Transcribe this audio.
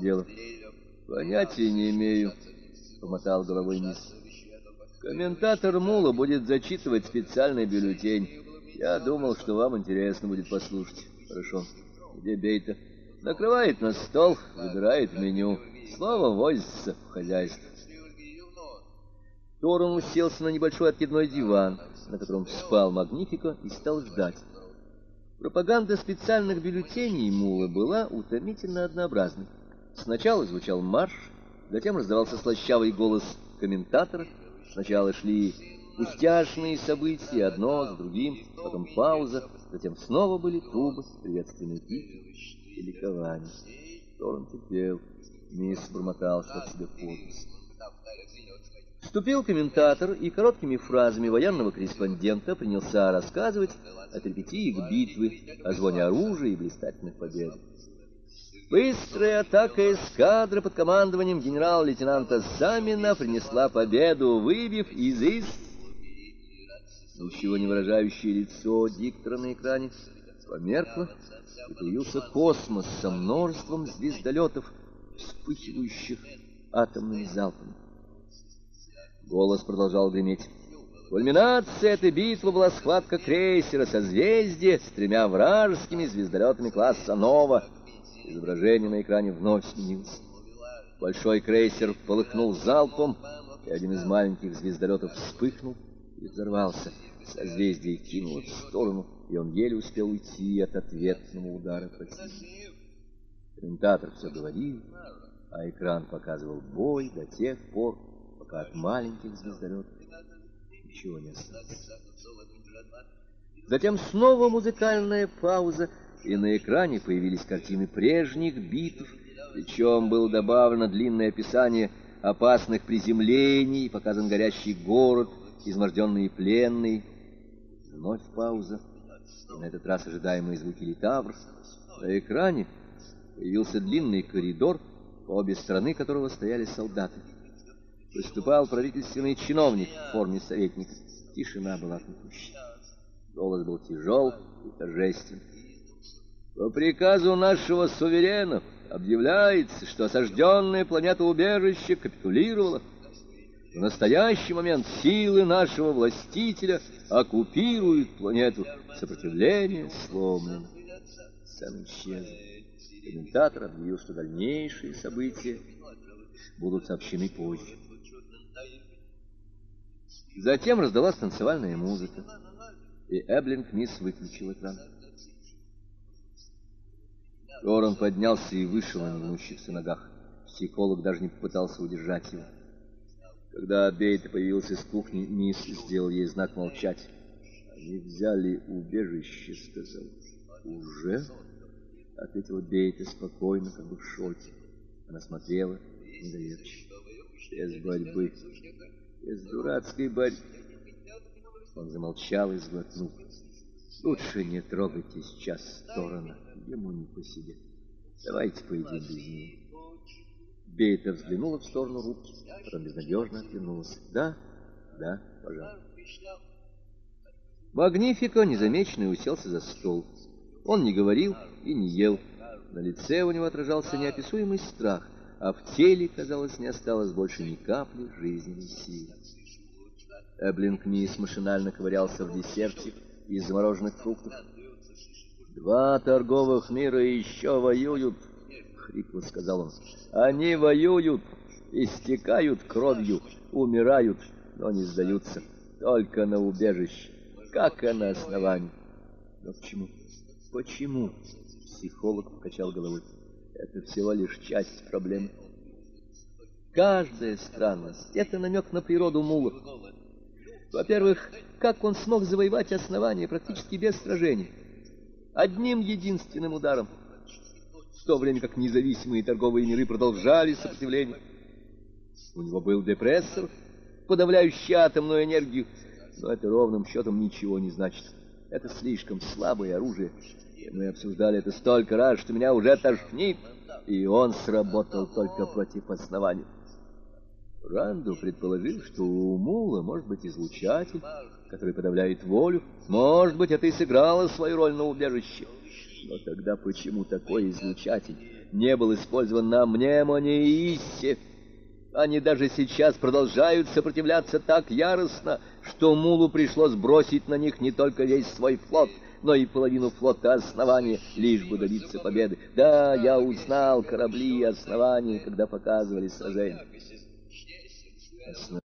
дело? Понятия не имею, помотал головой Низ. Комментатор Мула будет зачитывать специальный бюллетень. Я думал, что вам интересно будет послушать. Хорошо. Где Бейта? Накрывает на стол, выбирает меню. Снова возится в хозяйстве. Торон уселся на небольшой откидной диван, на котором спал Магнифика, и стал ждать. Пропаганда специальных бюллетеней Мула была утомительно однообразной. Сначала звучал марш, затем раздавался слащавый голос комментатора. Сначала шли пустяшные события, одно за другим, потом пауза, затем снова были трубы, приветственные крики и ликование. Торн терпел, мисс бормотал что-то себе под Вступил комментатор и короткими фразами военного корреспондента принялся рассказывать о перипетиях битвы, о звоне оружия и блистательных победах. Быстрая атака эскадры под командованием генерал-лейтенанта Самина принесла победу, выбив из из... Ничего не выражающее лицо диктора на экране померкло, и появился космос со множеством звездолетов, вспыхивающих атомными залпами. Голос продолжал греметь. Кульминацией этой битвы была схватка крейсера «Созвездие» с тремя вражескими звездолетами класса «Нова». Изображение на экране вновь сменилось. Большой крейсер полыхнул залпом, и один из маленьких звездолетов вспыхнул и взорвался. Созвездие кинуло в сторону, и он еле успел уйти от ответного удара противника. Комментатор все говорил, а экран показывал бой до тех пор, пока от маленьких звездолетов ничего не осталось. Затем снова музыкальная пауза, и на экране появились картины прежних битв, причем было добавлено длинное описание опасных приземлений, показан горящий город, изможденные пленные. Вновь пауза, и на этот раз ожидаемые звуки литавр. На экране появился длинный коридор, по обе стороны которого стояли солдаты. Выступал правительственный чиновник в форме советника. Тишина была гнетущей. Голос был тяжел и торжественный. По приказу нашего суверена объявляется, что осажденная планета убежище капитулировала. В настоящий момент силы нашего властителя оккупируют планету. Сопротивление сломлено. Сцена исчезла. Комментатор объявил, что дальнейшие события будут сообщены позже. Затем раздалась танцевальная музыка, и Эблинг Мисс выключил экран. Орон поднялся и вышел на негнущихся ногах. Психолог даже не попытался удержать его. Когда Бейт появился из кухни, мисс сделал ей знак молчать. «Они взяли убежище», — сказал. «Уже?» — ответила Бейта спокойно, как бы в шоке. Она смотрела недоверчиво. «Без борьбы, без дурацкой борьбы». Он замолчал и сглотнул. «Лучше не трогайте сейчас сторона» ему не по себе. Давайте поедим без нее. Бейта взглянула в сторону рубки, потом безнадежно отвернулась. Да, да, пожалуйста. Магнифико незамеченный уселся за стол. Он не говорил и не ел. На лице у него отражался неописуемый страх, а в теле, казалось, не осталось больше ни капли жизненной силы. Эблинг Мисс машинально ковырялся в десерте из замороженных фруктов. Два торговых мира еще воюют, хрипло сказал он. Они воюют, истекают кровью, умирают, но не сдаются. Только на убежище, как и на основании. Но почему? Почему? Психолог покачал головой. Это всего лишь часть проблемы. Каждая странность — это намек на природу мула. Во-первых, как он смог завоевать основание практически без сражений? Одним единственным ударом, в то время как независимые торговые миры продолжали сопротивление. У него был депрессор, подавляющий атомную энергию, но это ровным счетом ничего не значит. Это слишком слабое оружие. Мы обсуждали это столько раз, что меня уже тошнит, и он сработал только против основания. Ранду предположил, что у Мула может быть излучатель, который подавляет волю. Может быть, это и сыграло свою роль на убежище. Но тогда почему такой излучатель не был использован на Мнемоне и Иссе. Они даже сейчас продолжают сопротивляться так яростно, что Мулу пришлось бросить на них не только весь свой флот, но и половину флота основания, лишь бы добиться победы. Да, я узнал корабли основания, когда показывали сражение.